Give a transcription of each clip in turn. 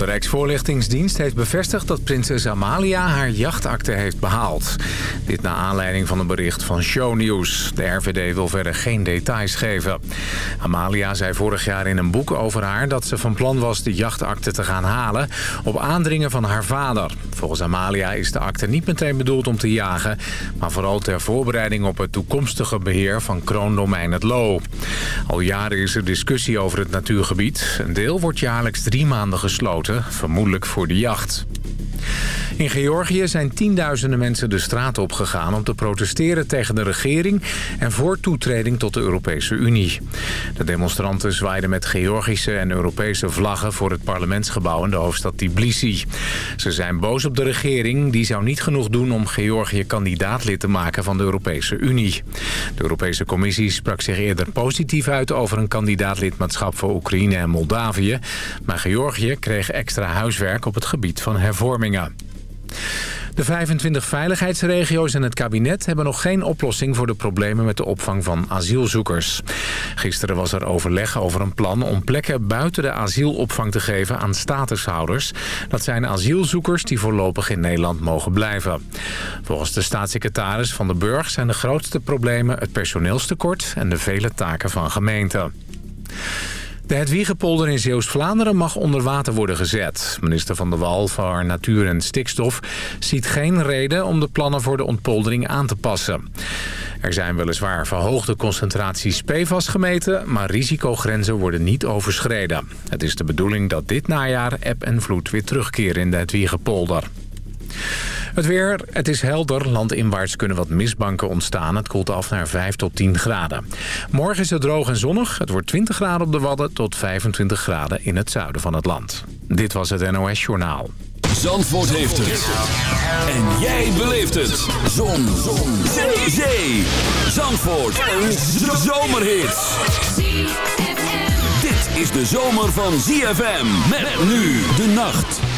De Rijksvoorlichtingsdienst heeft bevestigd dat prinses Amalia haar jachtakte heeft behaald. Dit na aanleiding van een bericht van Shownieuws. De RVD wil verder geen details geven. Amalia zei vorig jaar in een boek over haar dat ze van plan was de jachtakte te gaan halen... op aandringen van haar vader. Volgens Amalia is de akte niet meteen bedoeld om te jagen... maar vooral ter voorbereiding op het toekomstige beheer van kroondomein het Loo. Al jaren is er discussie over het natuurgebied een deel wordt jaarlijks drie maanden gesloten, vermoedelijk voor de jacht. In Georgië zijn tienduizenden mensen de straat opgegaan om te protesteren tegen de regering en voor toetreding tot de Europese Unie. De demonstranten zwaaiden met Georgische en Europese vlaggen voor het parlementsgebouw in de hoofdstad Tbilisi. Ze zijn boos op de regering, die zou niet genoeg doen om Georgië kandidaatlid te maken van de Europese Unie. De Europese Commissie sprak zich eerder positief uit over een kandidaatlidmaatschap voor Oekraïne en Moldavië, maar Georgië kreeg extra huiswerk op het gebied van hervormingen. De 25 veiligheidsregio's en het kabinet hebben nog geen oplossing voor de problemen met de opvang van asielzoekers. Gisteren was er overleg over een plan om plekken buiten de asielopvang te geven aan statushouders. Dat zijn asielzoekers die voorlopig in Nederland mogen blijven. Volgens de staatssecretaris Van de Burg zijn de grootste problemen het personeelstekort en de vele taken van gemeenten. De Hedwiegepolder in Zeeuws-Vlaanderen mag onder water worden gezet. Minister Van der Wal voor Natuur en Stikstof ziet geen reden om de plannen voor de ontpoldering aan te passen. Er zijn weliswaar verhoogde concentraties PFAS gemeten, maar risicogrenzen worden niet overschreden. Het is de bedoeling dat dit najaar eb en vloed weer terugkeren in de Hedwiegepolder. Het weer, het is helder. Landinwaarts kunnen wat mistbanken ontstaan. Het koelt af naar 5 tot 10 graden. Morgen is het droog en zonnig. Het wordt 20 graden op de Wadden tot 25 graden in het zuiden van het land. Dit was het NOS Journaal. Zandvoort heeft het. En jij beleeft het. Zon. Zon. Zee. Zee. Zandvoort. Een zomerhit. Dit is de zomer van ZFM. Met nu de nacht.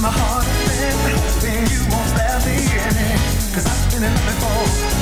my heart, has been hoping you won't stab me in. Cause I've been in love before.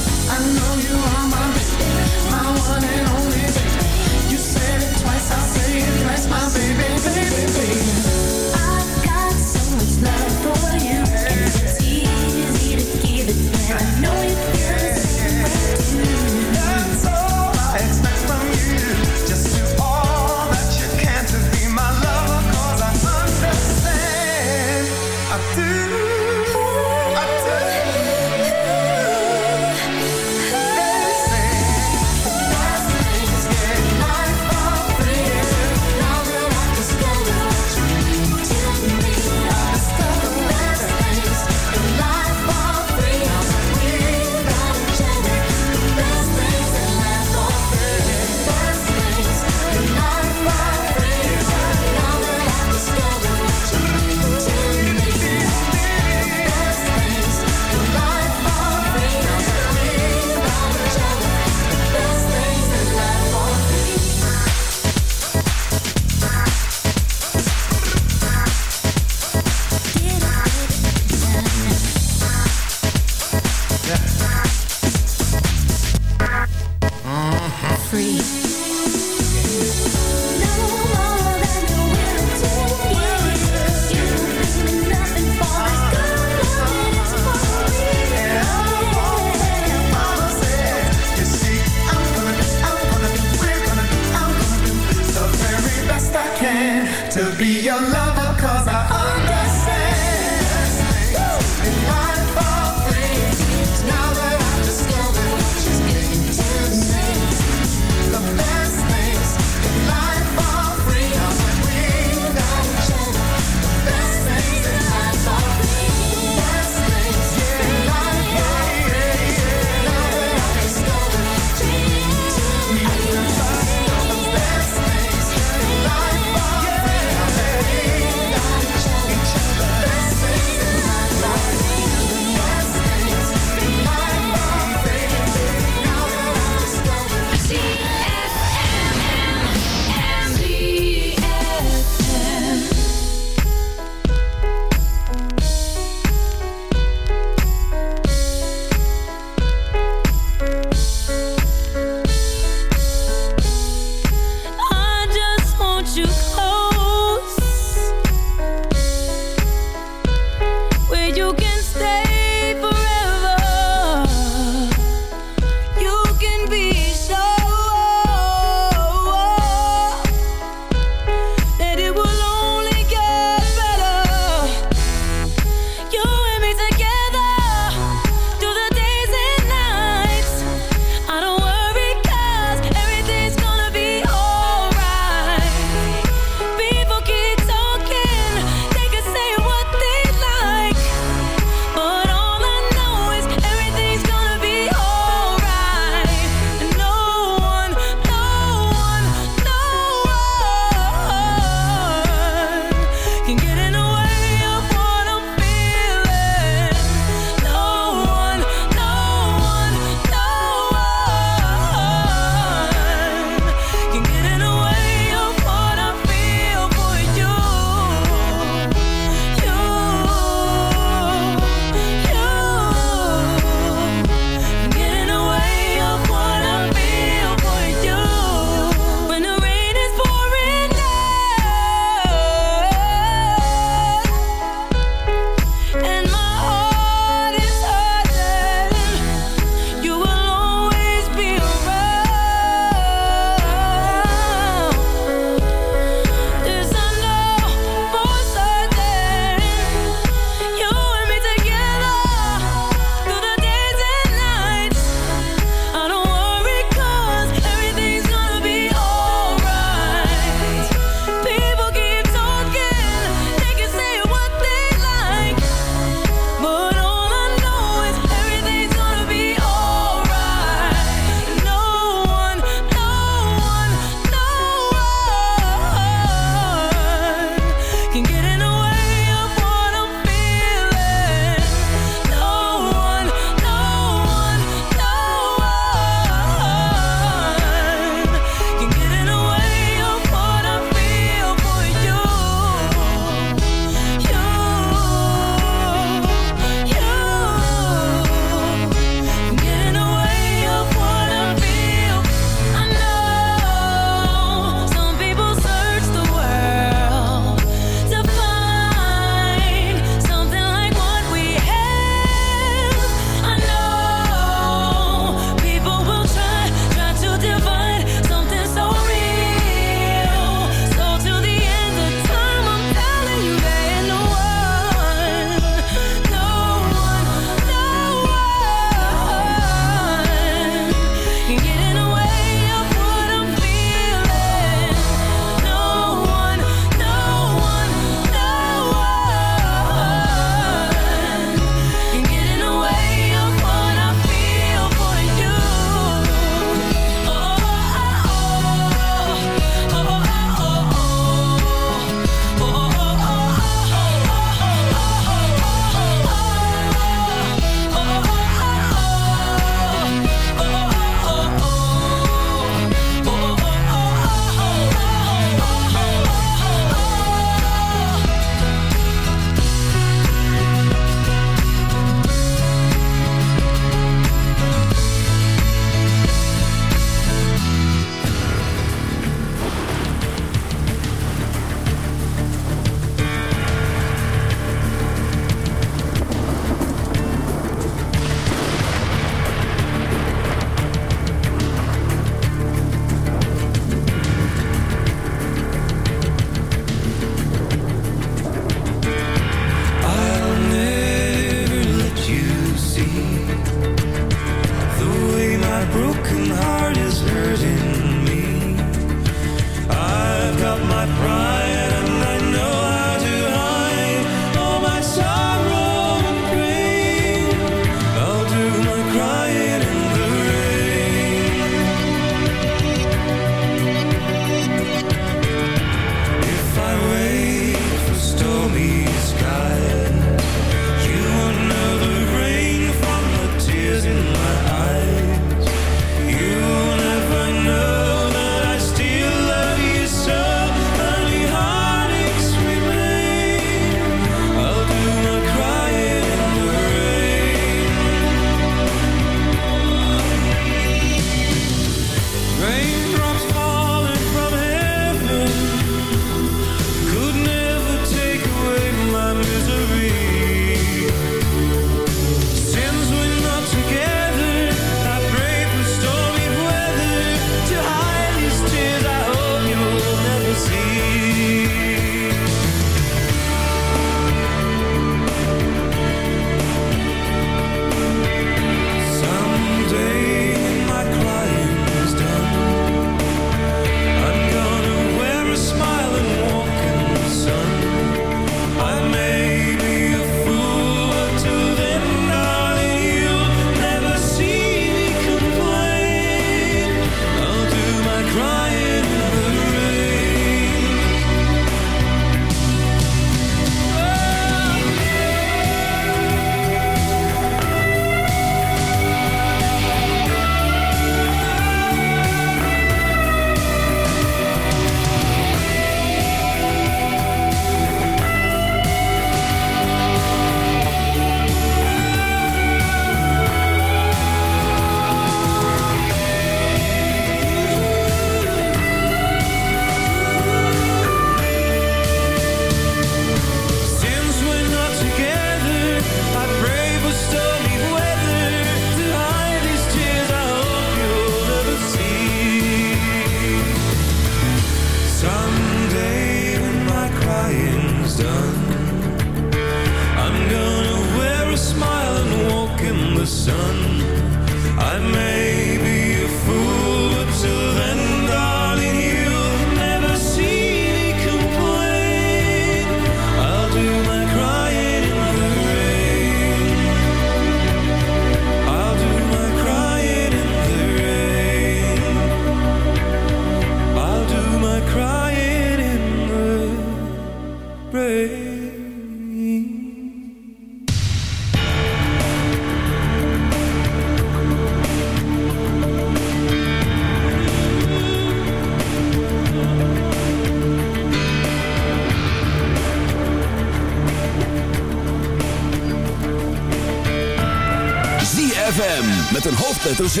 hoofdletter Z.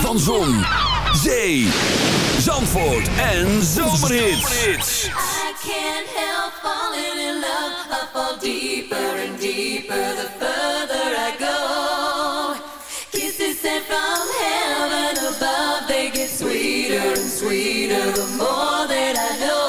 Van Zon, Zee, Zandvoort en Zomerhits. I can't help falling in love. I fall deeper and deeper the further I go. Kisses sent from heaven above. They get sweeter and sweeter the more that I know.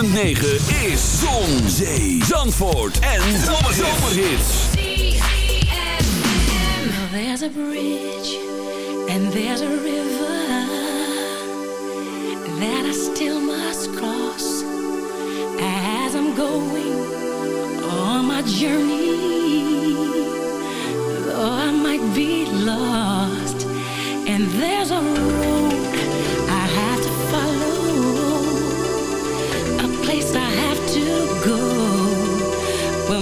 106.9 is Zon, Zee, Zandvoort en Zomerhits. Well, there's a bridge and there's a river that I still must cross as I'm going on my journey. Though I might be lost and there's a road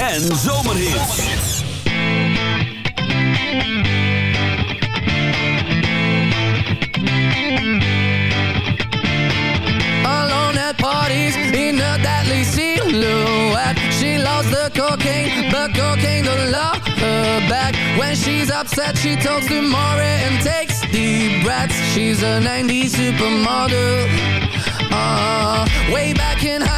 en zomerhits. Alone at parties in a deadly silhouette. She loves the cocaine, but cocaine don't love her back. When she's upset, she talks to Maury and takes deep breaths. She's a 90s supermodel. Uh, way back in high